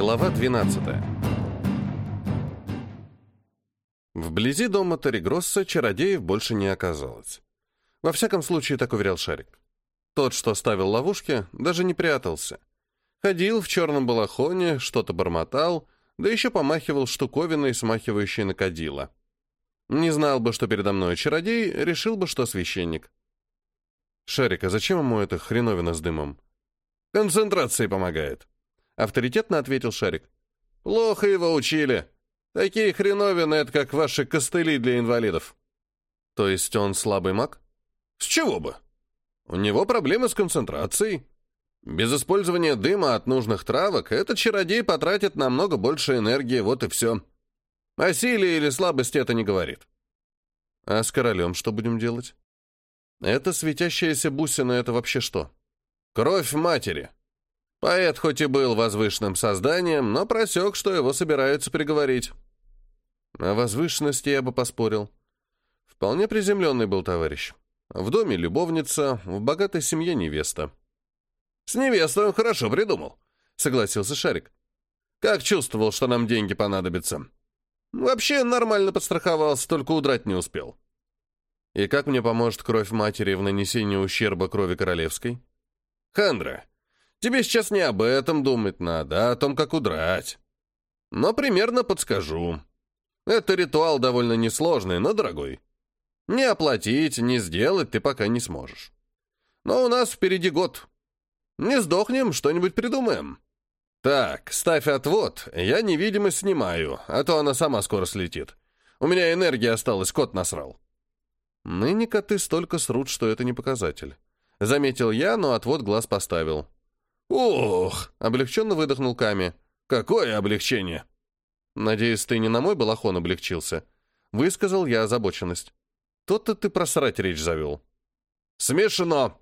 Глава 12. Вблизи дома Торигросса чародеев больше не оказалось. Во всяком случае, так уверял Шарик. Тот, что ставил ловушки, даже не прятался. Ходил в черном балахоне, что-то бормотал, да еще помахивал штуковиной, смахивающей на кадила. Не знал бы, что передо мной чародей, решил бы, что священник. «Шарик, а зачем ему эта хреновина с дымом?» «Концентрации помогает», Авторитетно ответил Шарик. «Плохо его учили. Такие хреновины — это как ваши костыли для инвалидов». «То есть он слабый маг?» «С чего бы? У него проблемы с концентрацией. Без использования дыма от нужных травок этот чародей потратит намного больше энергии, вот и все. О силе или слабости это не говорит». «А с королем что будем делать?» «Это светящаяся бусина — это вообще что?» «Кровь матери», Поэт хоть и был возвышенным созданием, но просек, что его собираются приговорить. О возвышенности я бы поспорил. Вполне приземленный был товарищ. В доме любовница, в богатой семье невеста. «С невестой он хорошо придумал», — согласился Шарик. «Как чувствовал, что нам деньги понадобятся. Вообще нормально подстраховался, только удрать не успел». «И как мне поможет кровь матери в нанесении ущерба крови королевской?» «Хандра, Тебе сейчас не об этом думать надо, а о том, как удрать. Но примерно подскажу. Это ритуал довольно несложный, но дорогой. Не оплатить, не сделать ты пока не сможешь. Но у нас впереди год. Не сдохнем, что-нибудь придумаем. Так, ставь отвод, я невидимость снимаю, а то она сама скоро слетит. У меня энергия осталась, кот насрал. Ныне коты столько срут, что это не показатель. Заметил я, но отвод глаз поставил. «Ох!» — облегченно выдохнул Ками. «Какое облегчение!» «Надеюсь, ты не на мой балахон облегчился?» Высказал я озабоченность. «Тот-то ты просрать речь завел». «Смешно!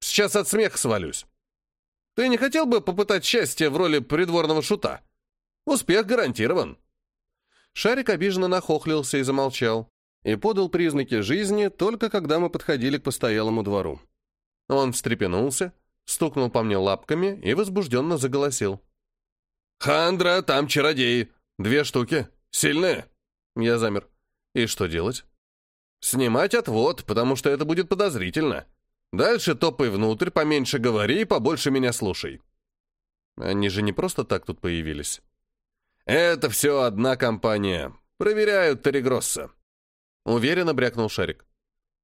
Сейчас от смеха свалюсь. Ты не хотел бы попытать счастье в роли придворного шута? Успех гарантирован». Шарик обиженно нахохлился и замолчал, и подал признаки жизни только когда мы подходили к постоялому двору. Он встрепенулся, стукнул по мне лапками и возбужденно заголосил. «Хандра, там чародеи! Две штуки! Сильные!» Я замер. «И что делать?» «Снимать отвод, потому что это будет подозрительно. Дальше топай внутрь, поменьше говори и побольше меня слушай». Они же не просто так тут появились. «Это все одна компания. Проверяют Терегросса». Уверенно брякнул Шарик.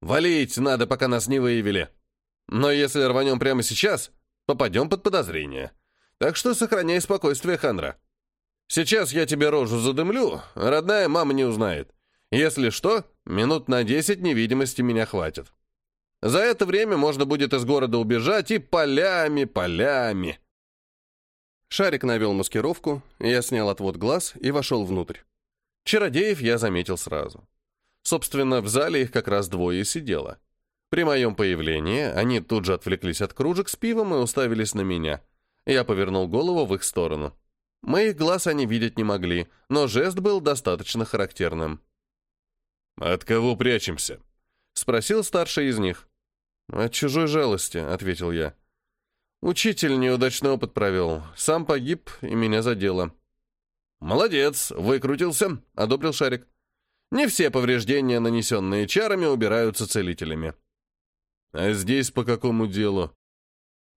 «Валить надо, пока нас не выявили». Но если рванем прямо сейчас, попадем под подозрение. Так что сохраняй спокойствие, Ханра. Сейчас я тебе рожу задымлю, родная мама не узнает. Если что, минут на десять невидимости меня хватит. За это время можно будет из города убежать и полями, полями. Шарик навел маскировку, я снял отвод глаз и вошел внутрь. Чародеев я заметил сразу. Собственно, в зале их как раз двое сидело. При моем появлении они тут же отвлеклись от кружек с пивом и уставились на меня. Я повернул голову в их сторону. Моих глаз они видеть не могли, но жест был достаточно характерным. «От кого прячемся?» — спросил старший из них. «От чужой жалости», — ответил я. «Учитель неудачный опыт провел. Сам погиб, и меня задело». «Молодец, выкрутился», — одобрил Шарик. «Не все повреждения, нанесенные чарами, убираются целителями». «А здесь по какому делу?»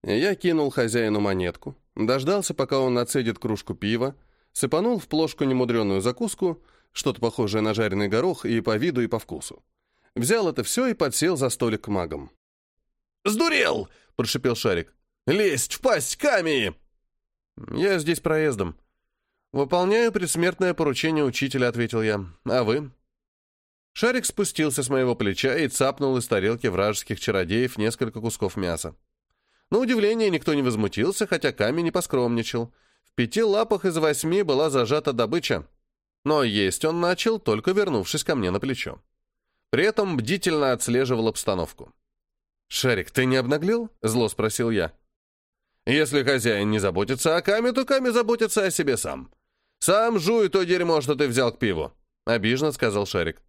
Я кинул хозяину монетку, дождался, пока он нацедит кружку пива, сыпанул в плошку немудреную закуску, что-то похожее на жареный горох и по виду, и по вкусу. Взял это все и подсел за столик к магам. «Сдурел!» — прошипел Шарик. «Лезть в пасть камни!» «Я здесь проездом. Выполняю предсмертное поручение учителя», — ответил я. «А вы?» Шарик спустился с моего плеча и цапнул из тарелки вражеских чародеев несколько кусков мяса. На удивление никто не возмутился, хотя камень не поскромничал. В пяти лапах из восьми была зажата добыча. Но есть он начал, только вернувшись ко мне на плечо. При этом бдительно отслеживал обстановку. «Шарик, ты не обнаглел?» — зло спросил я. «Если хозяин не заботится о Каме, то Каме заботится о себе сам. Сам жуй то дерьмо, что ты взял к пиву», — обиженно сказал Шарик.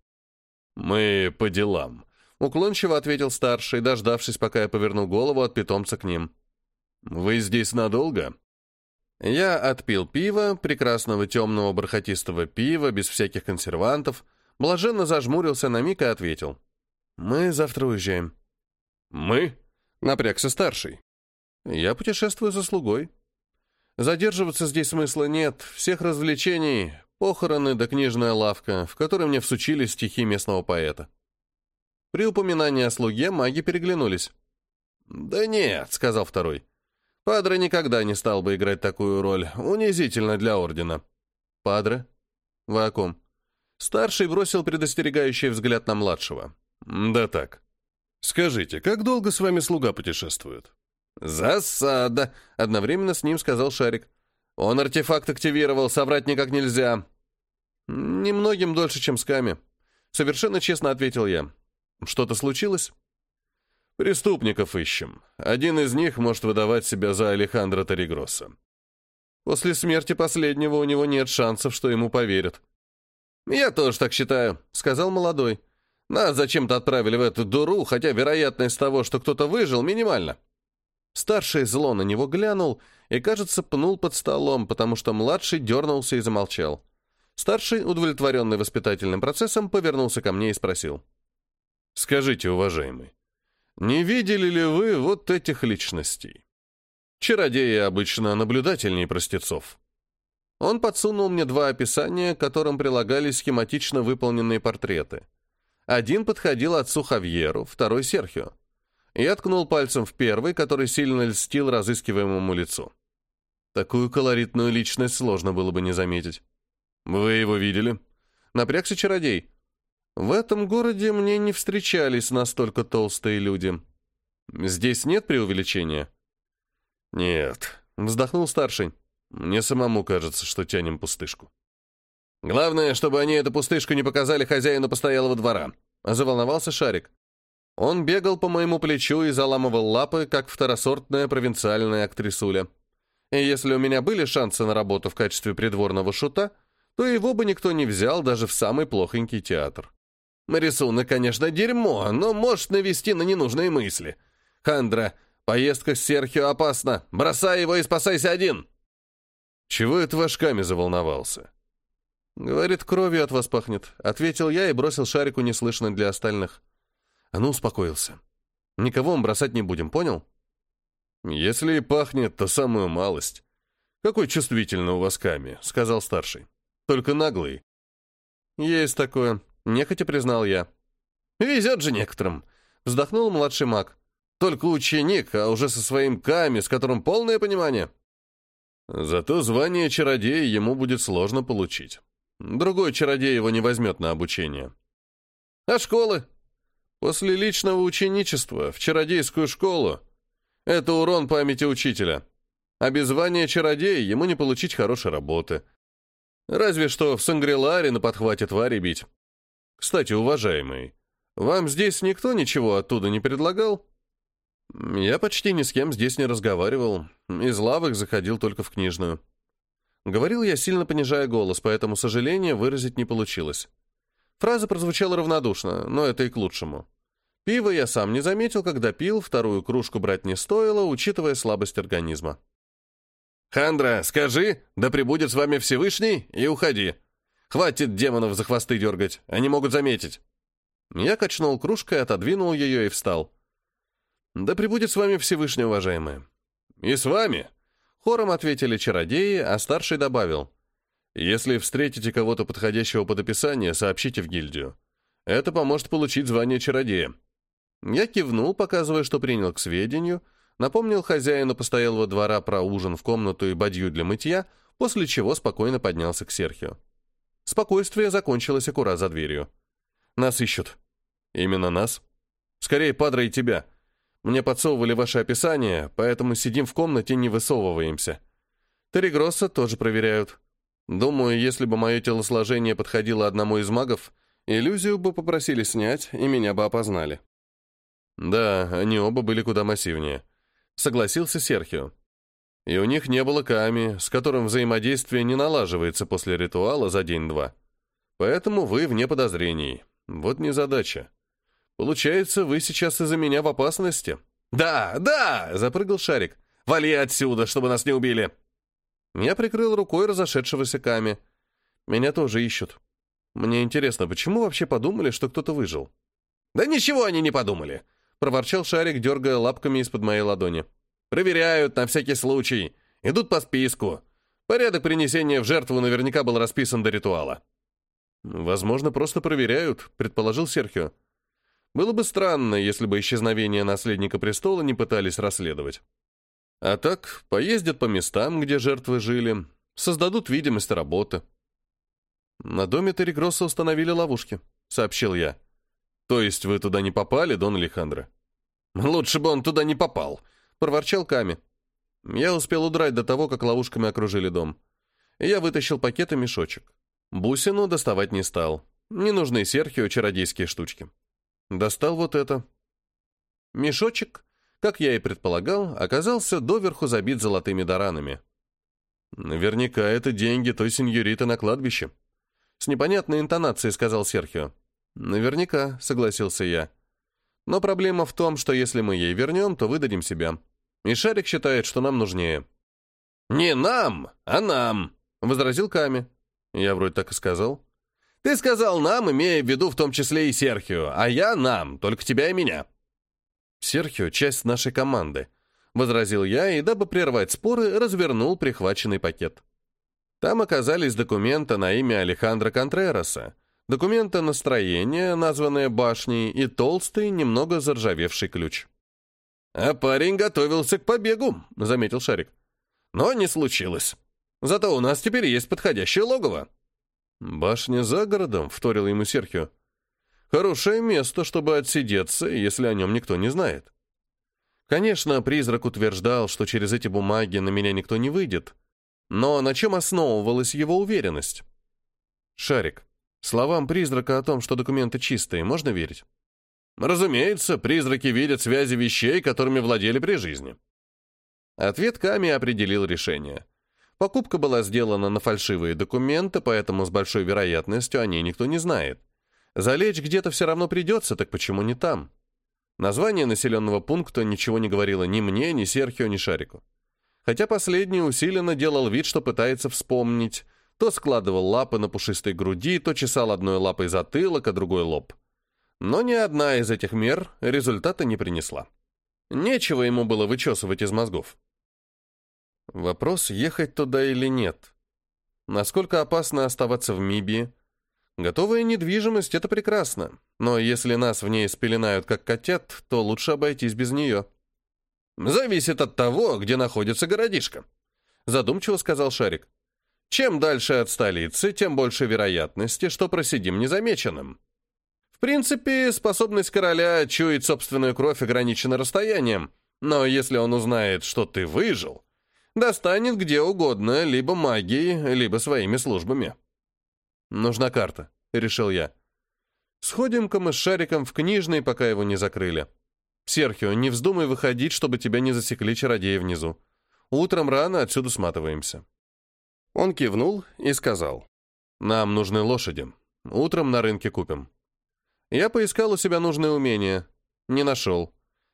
«Мы по делам», — уклончиво ответил старший, дождавшись, пока я повернул голову от питомца к ним. «Вы здесь надолго?» Я отпил пива, прекрасного темного бархатистого пива, без всяких консервантов, блаженно зажмурился на миг и ответил. «Мы завтра уезжаем». «Мы?» — напрягся старший. «Я путешествую за слугой. Задерживаться здесь смысла нет, всех развлечений, похороны да книжная лавка, в которой мне всучили стихи местного поэта». При упоминании о слуге маги переглянулись. «Да нет», — сказал второй. «Падре никогда не стал бы играть такую роль. Унизительно для Ордена». «Падре? Вы о ком?» Старший бросил предостерегающий взгляд на младшего. «Да так. Скажите, как долго с вами слуга путешествует?» «Засада!» — одновременно с ним сказал Шарик. «Он артефакт активировал, соврать никак нельзя». «Немногим дольше, чем с Ками». Совершенно честно ответил я. «Что-то случилось?» «Преступников ищем. Один из них может выдавать себя за Алехандро Торигроса. После смерти последнего у него нет шансов, что ему поверят». «Я тоже так считаю», — сказал молодой. «Нас зачем-то отправили в эту дуру, хотя вероятность того, что кто-то выжил, минимальна». Старший зло на него глянул и, кажется, пнул под столом, потому что младший дернулся и замолчал. Старший, удовлетворенный воспитательным процессом, повернулся ко мне и спросил. «Скажите, уважаемый, не видели ли вы вот этих личностей? Чародеи обычно наблюдательнее простецов». Он подсунул мне два описания, к которым прилагались схематично выполненные портреты. Один подходил отцу Хавьеру, второй — Серхио. Я ткнул пальцем в первый, который сильно льстил разыскиваемому лицу. Такую колоритную личность сложно было бы не заметить. «Вы его видели?» Напрягся чародей. «В этом городе мне не встречались настолько толстые люди. Здесь нет преувеличения?» «Нет», — вздохнул старший. «Мне самому кажется, что тянем пустышку». «Главное, чтобы они эту пустышку не показали хозяину постоялого двора», — заволновался Шарик. Он бегал по моему плечу и заламывал лапы, как второсортная провинциальная актрисуля. И если у меня были шансы на работу в качестве придворного шута, то его бы никто не взял даже в самый плохонький театр. Рисунок, конечно, дерьмо, но может навести на ненужные мысли. Хандра, поездка с Серхио опасна. Бросай его и спасайся один. Чего это ваш Ками заволновался? Говорит, кровью от вас пахнет. Ответил я и бросил шарику неслышно для остальных. А ну, успокоился. Никого мы бросать не будем, понял? Если и пахнет, то самую малость. Какой чувствительный у вас Ками, сказал старший. Только наглый. Есть такое, нехотя признал я. Везет же некоторым, вздохнул младший маг. Только ученик, а уже со своим Ками, с которым полное понимание. Зато звание чародея ему будет сложно получить. Другой чародей его не возьмет на обучение. А школы? После личного ученичества в чародейскую школу — это урон памяти учителя. А без звания чародея ему не получить хорошей работы. Разве что в Сангриларе на подхвате твари бить. Кстати, уважаемый, вам здесь никто ничего оттуда не предлагал? Я почти ни с кем здесь не разговаривал. Из лавок заходил только в книжную. Говорил я, сильно понижая голос, поэтому сожаления выразить не получилось. Фраза прозвучала равнодушно, но это и к лучшему. Пиво я сам не заметил, когда пил, вторую кружку брать не стоило, учитывая слабость организма. «Хандра, скажи, да прибудет с вами Всевышний, и уходи. Хватит демонов за хвосты дергать, они могут заметить». Я качнул кружкой, отодвинул ее и встал. «Да прибудет с вами Всевышний, уважаемые». «И с вами?» Хором ответили чародеи, а старший добавил. «Если встретите кого-то подходящего под описание, сообщите в гильдию. Это поможет получить звание чародея». Я кивнул, показывая, что принял к сведению, напомнил хозяину постоялого двора про ужин в комнату и бадью для мытья, после чего спокойно поднялся к Серхио. Спокойствие закончилось аккурат за дверью. «Нас ищут». «Именно нас?» «Скорее, Падре и тебя. Мне подсовывали ваше описание, поэтому сидим в комнате, не высовываемся. Терригросса тоже проверяют. Думаю, если бы мое телосложение подходило одному из магов, иллюзию бы попросили снять, и меня бы опознали». Да, они оба были куда массивнее. Согласился Серхио. И у них не было Ками, с которым взаимодействие не налаживается после ритуала за день-два. Поэтому вы вне подозрений. Вот незадача. Получается, вы сейчас из-за меня в опасности. Да, да, запрыгал шарик. Вали отсюда, чтобы нас не убили. Я прикрыл рукой разошедшегося Ками. Меня тоже ищут. Мне интересно, почему вообще подумали, что кто-то выжил? «Да ничего они не подумали!» — проворчал Шарик, дергая лапками из-под моей ладони. «Проверяют на всякий случай. Идут по списку. Порядок принесения в жертву наверняка был расписан до ритуала». «Возможно, просто проверяют», — предположил Серхио. «Было бы странно, если бы исчезновение наследника престола не пытались расследовать. А так, поездят по местам, где жертвы жили, создадут видимость работы». «На доме Терригросса установили ловушки», — сообщил я. «То есть вы туда не попали, Дон Алехандро?» «Лучше бы он туда не попал», — проворчал Ками. Я успел удрать до того, как ловушками окружили дом. Я вытащил пакет и мешочек. Бусину доставать не стал. Не нужны Серхио чародейские штучки. Достал вот это. Мешочек, как я и предполагал, оказался доверху забит золотыми даранами. Наверняка это деньги той сеньориты на кладбище. С непонятной интонацией сказал Серхио. Наверняка, согласился я. Но проблема в том, что если мы ей вернем, то выдадим себя. И Шарик считает, что нам нужнее. «Не нам, а нам», — возразил Ками. Я вроде так и сказал. Ты сказал нам, имея в виду в том числе и Серхио, а я нам, только тебя и меня. Серхио — часть нашей команды, — возразил я, и, дабы прервать споры, развернул прихваченный пакет. Там оказались документы на имя Алехандро Контрероса, документы настроения, названные башней, и толстый, немного заржавевший ключ. «А парень готовился к побегу», — заметил Шарик. «Но не случилось». Зато у нас теперь есть подходящее логово». «Башня за городом», — вторил ему Серхио. «Хорошее место, чтобы отсидеться, если о нем никто не знает». Конечно, призрак утверждал, что через эти бумаги на меня никто не выйдет. Но на чем основывалась его уверенность? «Шарик, словам призрака о том, что документы чистые, можно верить?» «Разумеется, призраки видят связи вещей, которыми владели при жизни». Ответ Ками определил решение. Покупка была сделана на фальшивые документы, поэтому с большой вероятностью о ней никто не знает. Залечь где-то все равно придется, так почему не там? Название населенного пункта ничего не говорило ни мне, ни Серхио, ни Шарику. Хотя последний усиленно делал вид, что пытается вспомнить. То складывал лапы на пушистой груди, то чесал одной лапой затылок, а другой лоб. Но ни одна из этих мер результата не принесла. Нечего ему было вычесывать из мозгов. Вопрос, ехать туда или нет. Насколько опасно оставаться в Мибии? Готовая недвижимость — это прекрасно, но если нас в ней спеленают как котят, то лучше обойтись без нее. «Зависит от того, где находится городишко», — задумчиво сказал Шарик. «Чем дальше от столицы, тем больше вероятности, что просидим незамеченным. В принципе, способность короля чуять собственную кровь ограничена расстоянием, но если он узнает, что ты выжил, достанет где угодно, либо магией, либо своими службами. «Нужна карта», — решил я. «Сходим-ка мы с Шариком в книжный, пока его не закрыли. Серхио, не вздумай выходить, чтобы тебя не засекли чародеи внизу. Утром рано отсюда сматываемся». Он кивнул и сказал. «Нам нужны лошади. Утром на рынке купим». Я поискал у себя нужные умения. Не нашел.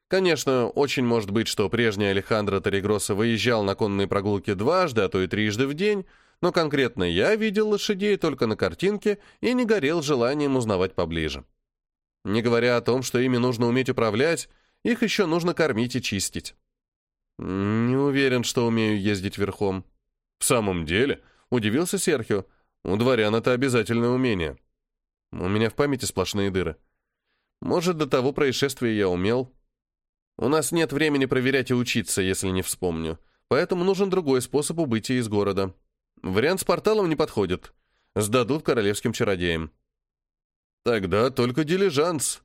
Конечно, очень может быть, что прежний Алехандро Торрегроса выезжал на конные прогулки дважды, а то и трижды в день, но конкретно я видел лошадей только на картинке и не горел желанием узнавать поближе. Не говоря о том, что ими нужно уметь управлять, их еще нужно кормить и чистить. Не уверен, что умею ездить верхом. В самом деле, удивился Серхио, у дворян это обязательное умение. У меня в памяти сплошные дыры. Может, до того происшествия я умел, у нас нет времени проверять и учиться, если не вспомню. Поэтому нужен другой способ убытия из города. Вариант с порталом не подходит. Сдадут королевским чародеям. Тогда только дилижанс.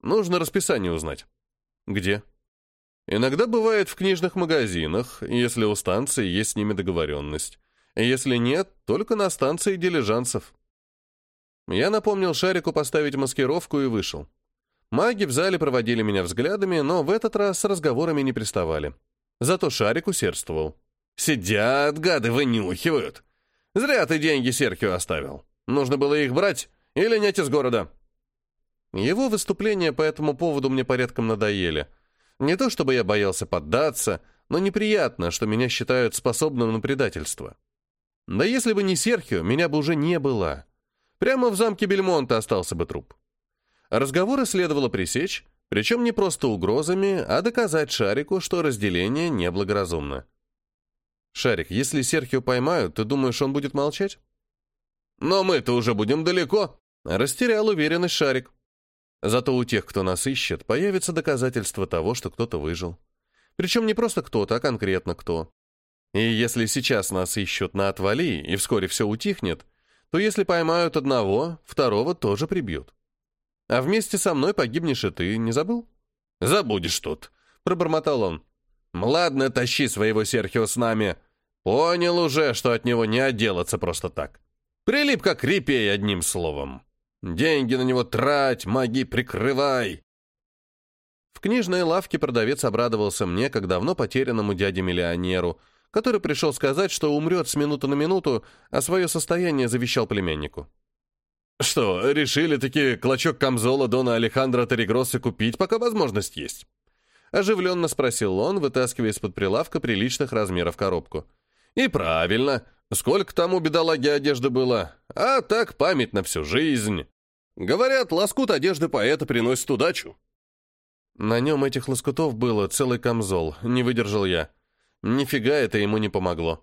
Нужно расписание узнать. Где? Иногда бывает в книжных магазинах, если у станции есть с ними договоренность. Если нет, только на станции дилижансов. Я напомнил Шарику поставить маскировку и вышел. Маги в зале проводили меня взглядами, но в этот раз с разговорами не приставали. Зато шарик усердствовал. «Сидят, гады, вынюхивают. Зря ты деньги Серхио оставил. Нужно было их брать или нять из города». Его выступления по этому поводу мне порядком надоели. Не то чтобы я боялся поддаться, но неприятно, что меня считают способным на предательство. Да если бы не Серхио, меня бы уже не было. Прямо в замке Бельмонта остался бы труп. Разговоры следовало пресечь, причем не просто угрозами, а доказать Шарику, что разделение неблагоразумно. «Шарик, если Серхио поймают, ты думаешь, он будет молчать?» «Но мы-то уже будем далеко», — растерял уверенность Шарик. Зато у тех, кто нас ищет, появится доказательство того, что кто-то выжил. Причем не просто кто-то, а конкретно кто. И если сейчас нас ищут на отвали, и вскоре все утихнет, то если поймают одного, второго тоже прибьют. А вместе со мной погибнешь и ты, не забыл? Забудешь тут, пробормотал он. Ладно, тащи своего Серхио с нами. Понял уже, что от него не отделаться просто так. Прилип как репей, одним словом. Деньги на него трать, маги прикрывай. В книжной лавке продавец обрадовался мне, как давно потерянному дяде-миллионеру, который пришел сказать, что умрет с минуты на минуту, а свое состояние завещал племяннику. «Что, решили таки клочок камзола Дона Алехандро Торигросса купить, пока возможность есть?» Оживленно спросил он, вытаскивая из-под прилавка приличных размеров коробку. «И правильно. Сколько тому бедолаги одежды было? А так память на всю жизнь. Говорят, лоскут одежды поэта приносит удачу». На нем этих лоскутов было целый камзол, не выдержал я. Нифига это ему не помогло.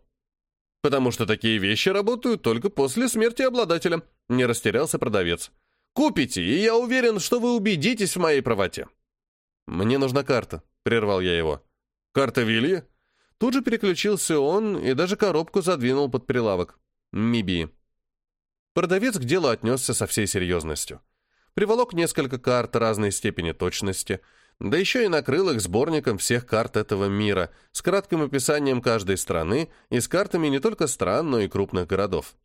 Потому что такие вещи работают только после смерти обладателя, не растерялся продавец. Купите, и я уверен, что вы убедитесь в моей правоте. Мне нужна карта, прервал я его. Карта Вилья? Тут же переключился он и даже коробку задвинул под прилавок. Миби. Продавец к делу отнесся со всей серьезностью. Приволок несколько карт разной степени точности, да еще и накрыл их сборником всех карт этого мира, с кратким описанием каждой страны и с картами не только стран, но и крупных городов.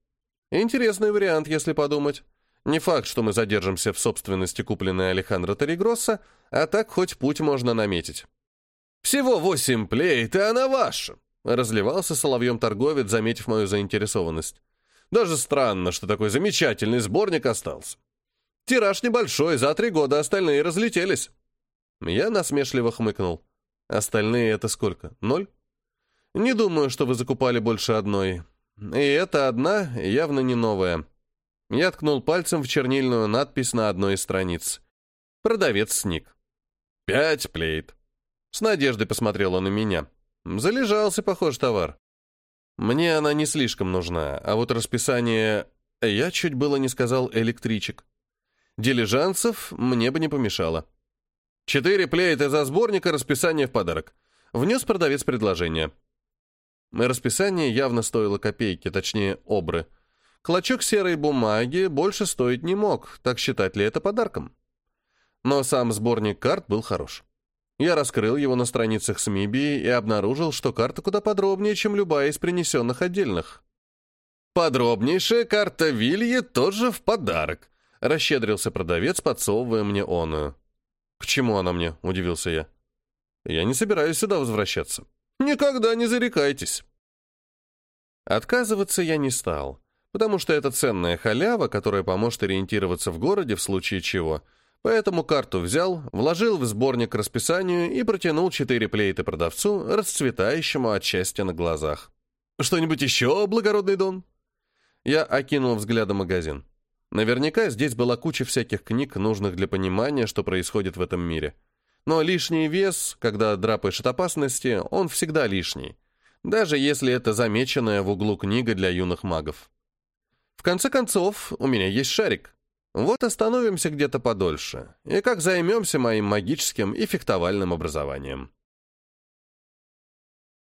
Интересный вариант, если подумать. Не факт, что мы задержимся в собственности купленной Алехандро Торигросса, а так хоть путь можно наметить. «Всего восемь плейт, и она ваша!» — разливался соловьем торговец, заметив мою заинтересованность. «Даже странно, что такой замечательный сборник остался. Тираж небольшой, за три года остальные разлетелись». Я насмешливо хмыкнул. Остальные это сколько? Ноль? Не думаю, что вы закупали больше одной. И эта одна явно не новая. Я ткнул пальцем в чернильную надпись на одной из страниц. Продавец сник. «Пять плейт». С надеждой посмотрела на меня. Залежался, похож, товар. Мне она не слишком нужна, а вот расписание... Я чуть было не сказал электричек. Дилижанцев мне бы не помешало. Четыре плейты за сборник и расписание в подарок. Внес продавец предложение. Расписание явно стоило копейки, точнее, обры. Клочок серой бумаги больше стоить не мог, так считать ли это подарком? Но сам сборник карт был хорош. Я раскрыл его на страницах с Мибии и обнаружил, что карта куда подробнее, чем любая из принесенных отдельных. «Подробнейшая карта Вильи тоже в подарок», — расщедрился продавец, подсовывая мне оную. «К чему она мне?» — удивился я. «Я не собираюсь сюда возвращаться». «Никогда не зарекайтесь». Отказываться я не стал, потому что это ценная халява, которая поможет ориентироваться в городе в случае чего. Поэтому карту взял, вложил в сборник расписанию и протянул четыре плейты продавцу, расцветающему от счастья на глазах. «Что-нибудь еще, благородный Дон?» Я окинул взглядом магазин. Наверняка здесь была куча всяких книг, нужных для понимания, что происходит в этом мире. Но лишний вес, когда драпаешь от опасности, он всегда лишний. Даже если это замеченная в углу книга для юных магов. В конце концов, у меня есть шарик. Вот остановимся где-то подольше. И как займемся моим магическим и фехтовальным образованием.